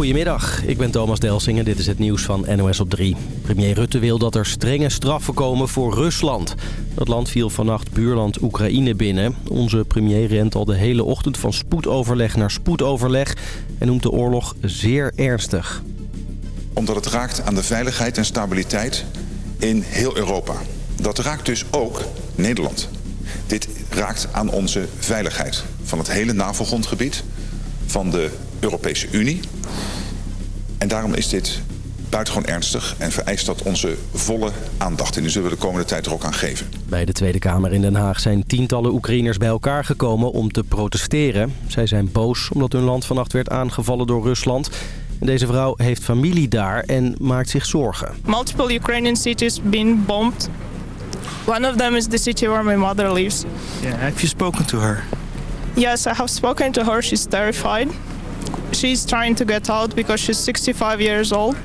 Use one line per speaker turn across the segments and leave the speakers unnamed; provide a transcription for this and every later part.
Goedemiddag, ik ben Thomas Delsing en dit is het nieuws van NOS op 3. Premier Rutte wil dat er strenge straffen komen voor Rusland. Dat land viel vannacht buurland Oekraïne binnen. Onze premier rent al de hele ochtend van spoedoverleg naar spoedoverleg... en noemt de oorlog zeer ernstig.
Omdat het raakt aan de veiligheid en stabiliteit in heel Europa. Dat raakt dus ook Nederland. Dit raakt aan onze veiligheid van het hele NAVO-grondgebied, van de Europese Unie. En daarom is dit buitengewoon ernstig en vereist dat onze volle aandacht. En die zullen we de komende tijd er ook aan geven.
Bij de Tweede Kamer in Den Haag zijn tientallen Oekraïners bij elkaar gekomen om te protesteren. Zij zijn boos omdat hun land vannacht werd aangevallen door Rusland. En deze vrouw heeft familie daar en maakt zich zorgen.
Multiple Ukrainian cities been bombed. One of them is the city where my mother lives.
Yeah, have you spoken to her?
Yes, I have spoken to her. She's terrified. She's trying to get out because she's 65 years old.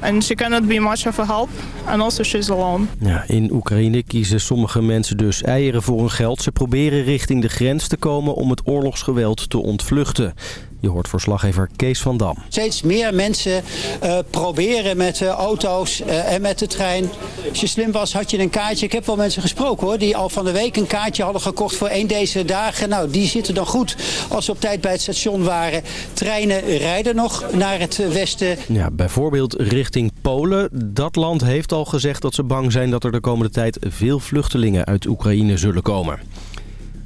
And she cannot be much of a help. And also she's alone.
Ja, in Oekraïne kiezen sommige mensen dus eieren voor hun geld. Ze proberen richting de grens te komen om het oorlogsgeweld te ontvluchten. Je hoort verslaggever Kees van Dam.
Steeds meer mensen uh, proberen met uh, auto's uh, en met de trein. Als je slim was had je een kaartje. Ik heb wel mensen gesproken hoor. Die al van de week een kaartje hadden gekocht voor één deze dagen. Nou die zitten dan goed als ze op tijd bij het station waren. Treinen rijden nog naar het westen.
Ja, bijvoorbeeld richting Polen. Dat land heeft al gezegd dat ze bang zijn dat er de komende tijd veel vluchtelingen uit Oekraïne zullen komen.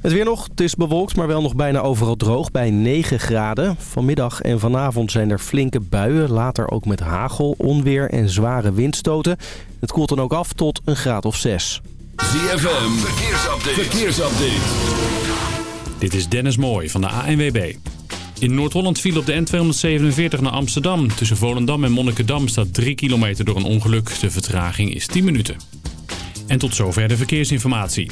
Het weer nog. Het is bewolkt, maar wel nog bijna overal droog bij 9 graden. Vanmiddag en vanavond zijn er flinke buien. Later ook met hagel, onweer en zware windstoten. Het koelt dan ook af tot een graad of 6.
ZFM, verkeersupdate. verkeersupdate.
Dit is Dennis Mooij van de ANWB. In Noord-Holland viel op de N247 naar Amsterdam. Tussen Volendam en Monnikendam staat 3 kilometer door een ongeluk. De vertraging is 10 minuten. En tot zover de verkeersinformatie.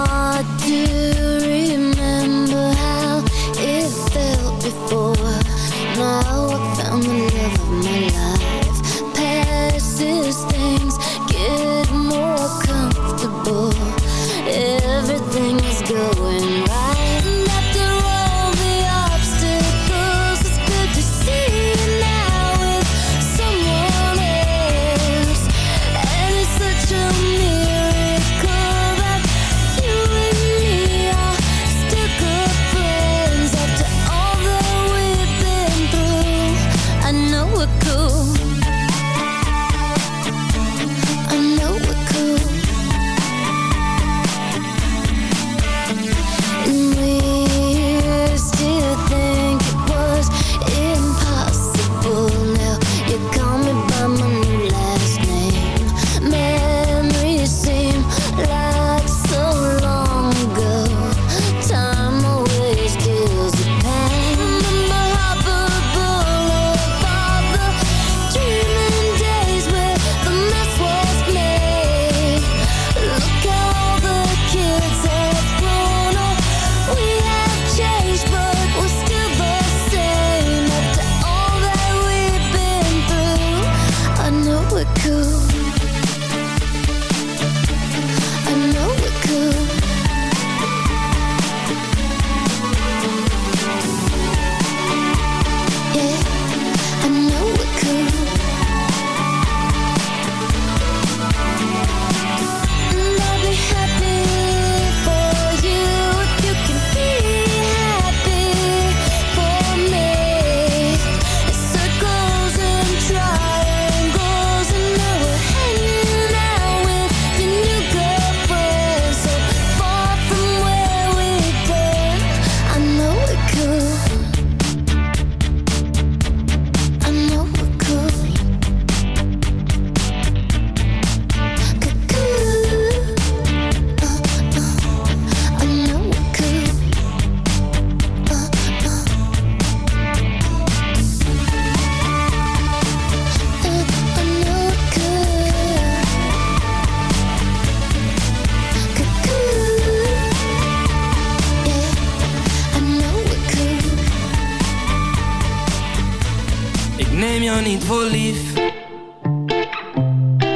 jou niet voor lief.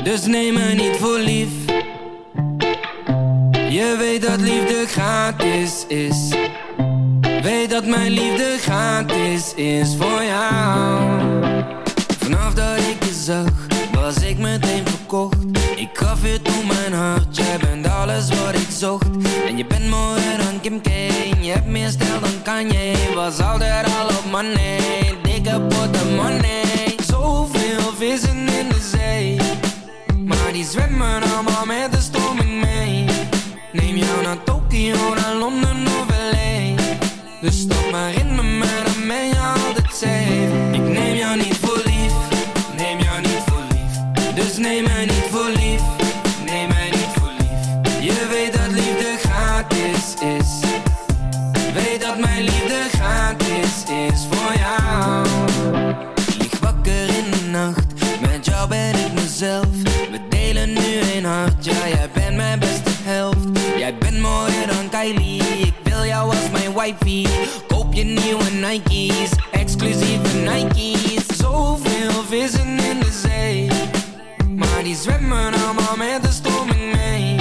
Dus neem me niet voor lief. Je weet dat liefde gratis is. Weet dat mijn liefde gratis is voor jou. Vanaf dat ik je zag, was ik meteen verkocht. Ik gaf je toen mijn hart, jij bent alles wat ik zocht. En je bent mooier dan Kim K, je hebt meer stijl dan Kanye. Was altijd al op money, dikke money. Zoveel vissen in de zee, maar die zwemmen allemaal met de stroming mee. Neem jou naar Tokio, naar Londen Koop je nieuwe Nike's, exclusieve Nike's. Zoveel vissen in de zee, maar die zwemmen allemaal met de stroming mee.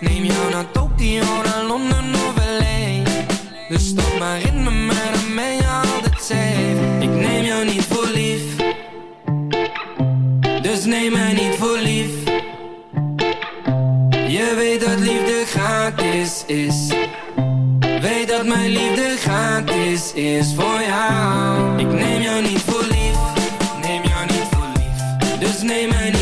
Neem jou naar Tokio, naar Londen of LA. Dus stap maar in me, dan ben je altijd safe. Ik neem jou niet voor lief, dus neem mij niet voor lief. Je weet dat liefde gratis is. Weet dat mijn liefde gratis is voor jou. Ik neem jou niet voor lief, neem jou niet voor lief. Dus neem mij niet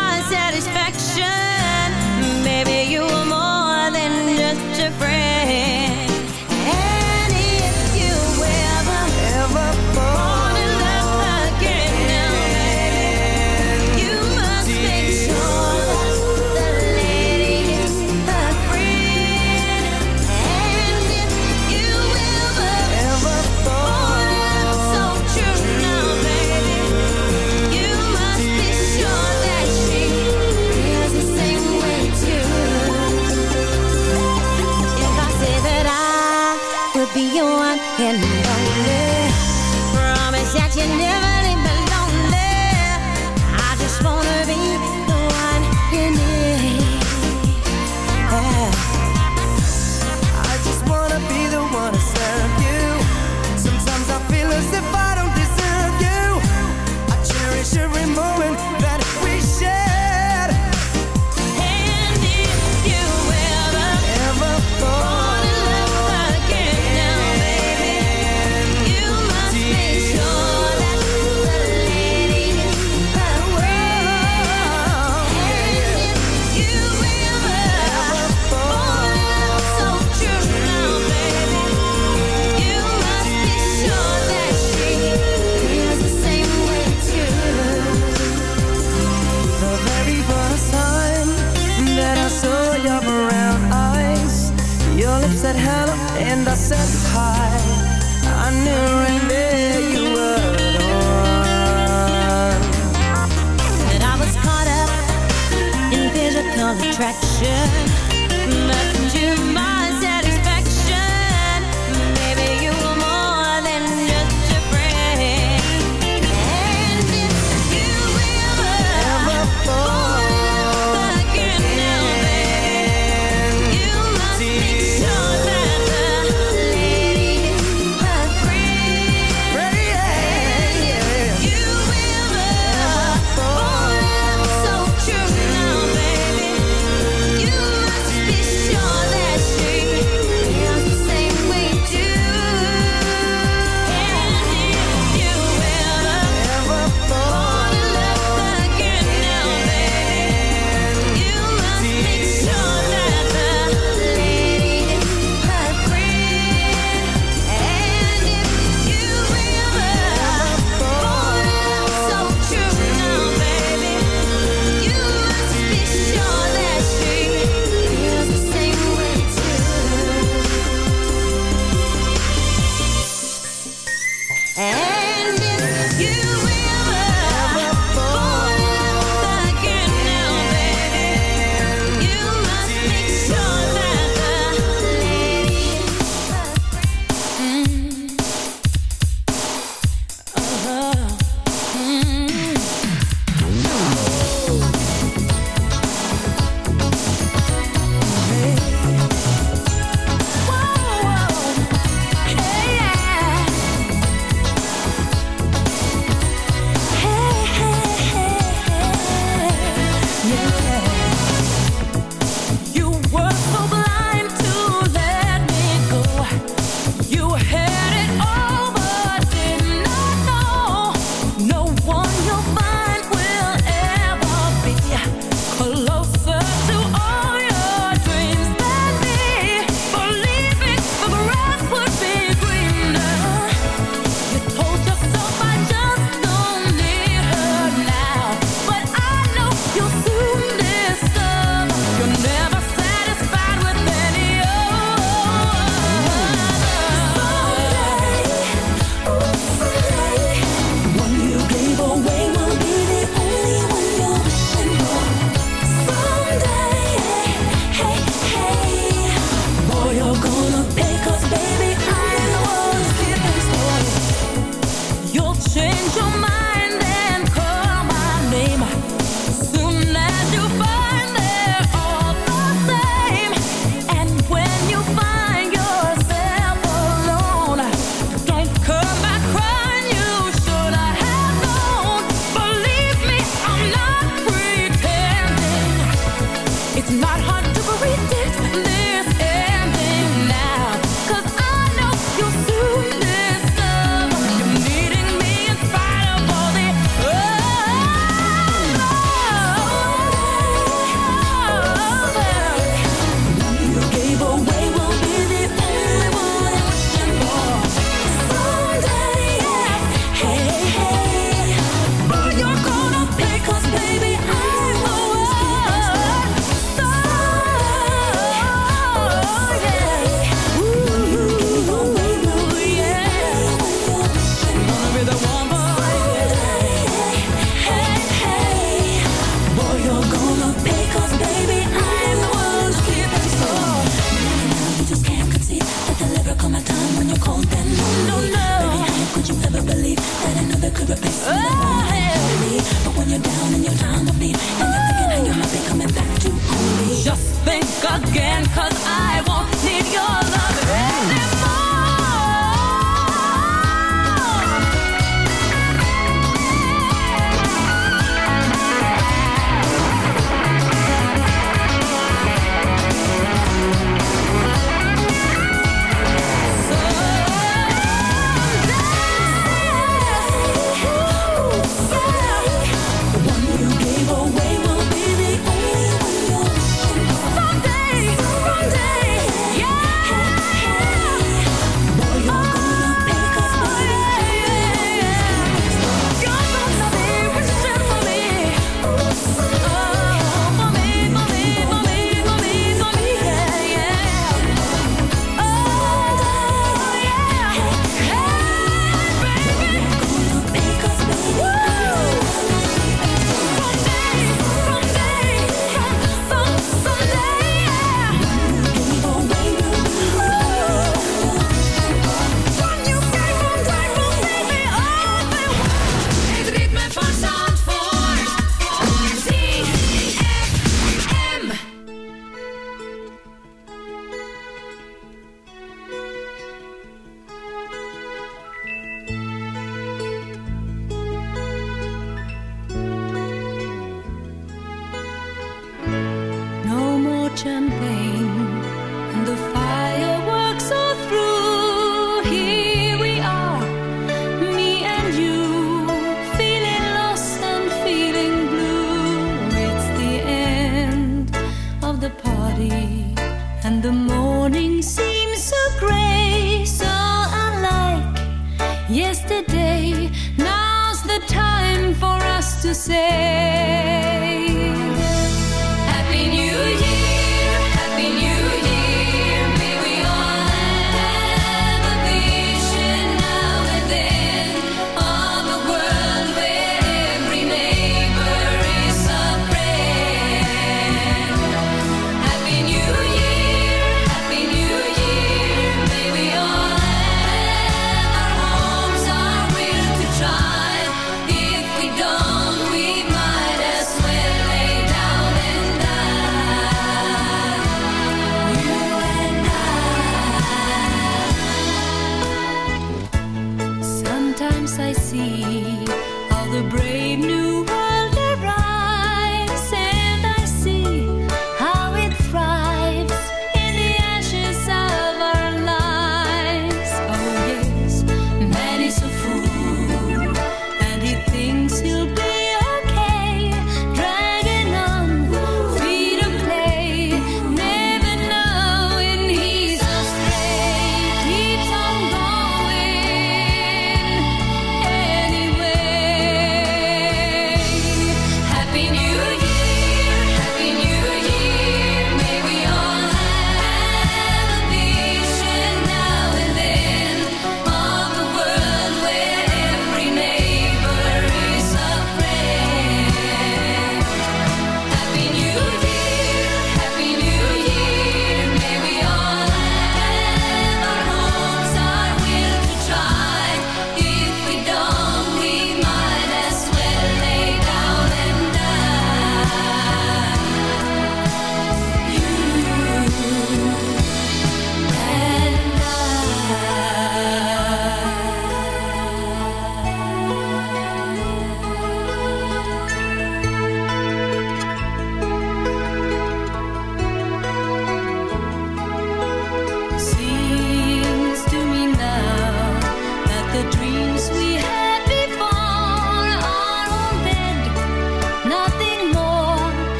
be your one. And only Promise that you never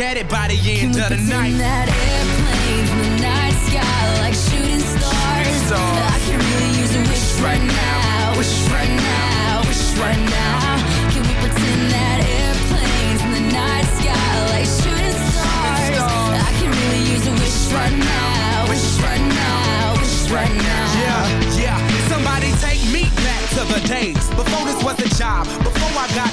at it by the end of the night. That airplane the night sky like shooting stars. Stars. I can really use a wish right now. Wish right now. Wish right now. Can we pretend that the night sky like shooting stars? I can really use a wish right now. Wish right now. Wish right now.
Yeah, yeah. Somebody take me back to the days before this was a job. Before I
got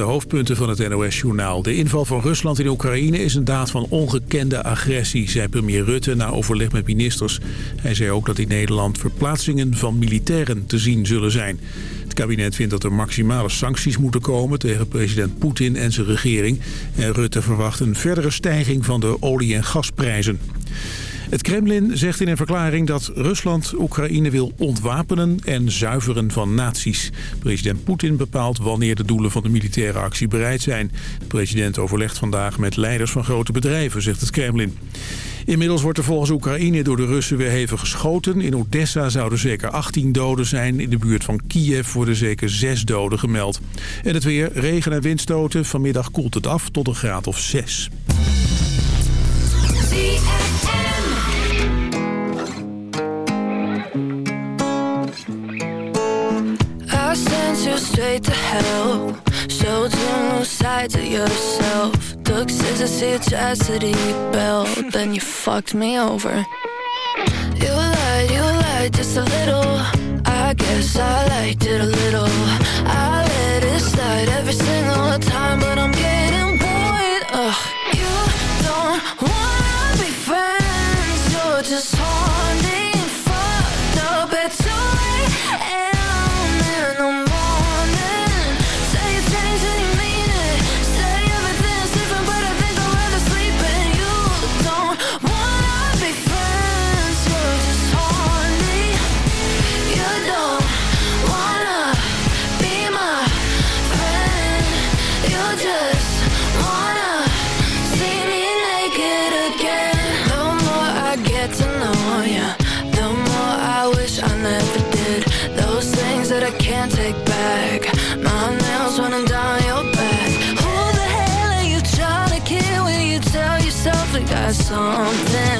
De
hoofdpunten van het NOS-journaal. De inval van Rusland in Oekraïne is een daad van ongekende agressie, zei premier Rutte na overleg met ministers. Hij zei ook dat in Nederland verplaatsingen van militairen te zien zullen zijn. Het kabinet vindt dat er maximale sancties moeten komen tegen president Poetin en zijn regering. En Rutte verwacht een verdere stijging van de olie- en gasprijzen. Het Kremlin zegt in een verklaring dat Rusland Oekraïne wil ontwapenen en zuiveren van naties. President Poetin bepaalt wanneer de doelen van de militaire actie bereid zijn. De president overlegt vandaag met leiders van grote bedrijven, zegt het Kremlin. Inmiddels wordt er volgens Oekraïne door de Russen weer hevig geschoten. In Odessa zouden zeker 18 doden zijn. In de buurt van Kiev worden zeker 6 doden gemeld. En het weer, regen en windstoten. Vanmiddag koelt het af tot een graad of 6.
Straight to hell. Showed you new sides of yourself. Took scissors to your chastity belt. Then you fucked me over. You lied, you lied just a little. I guess I liked it a little. I let it slide every single time, but I'm getting bored. Ugh. You don't wanna be friends. You're just haunting, fucked up at 2 a.m. something?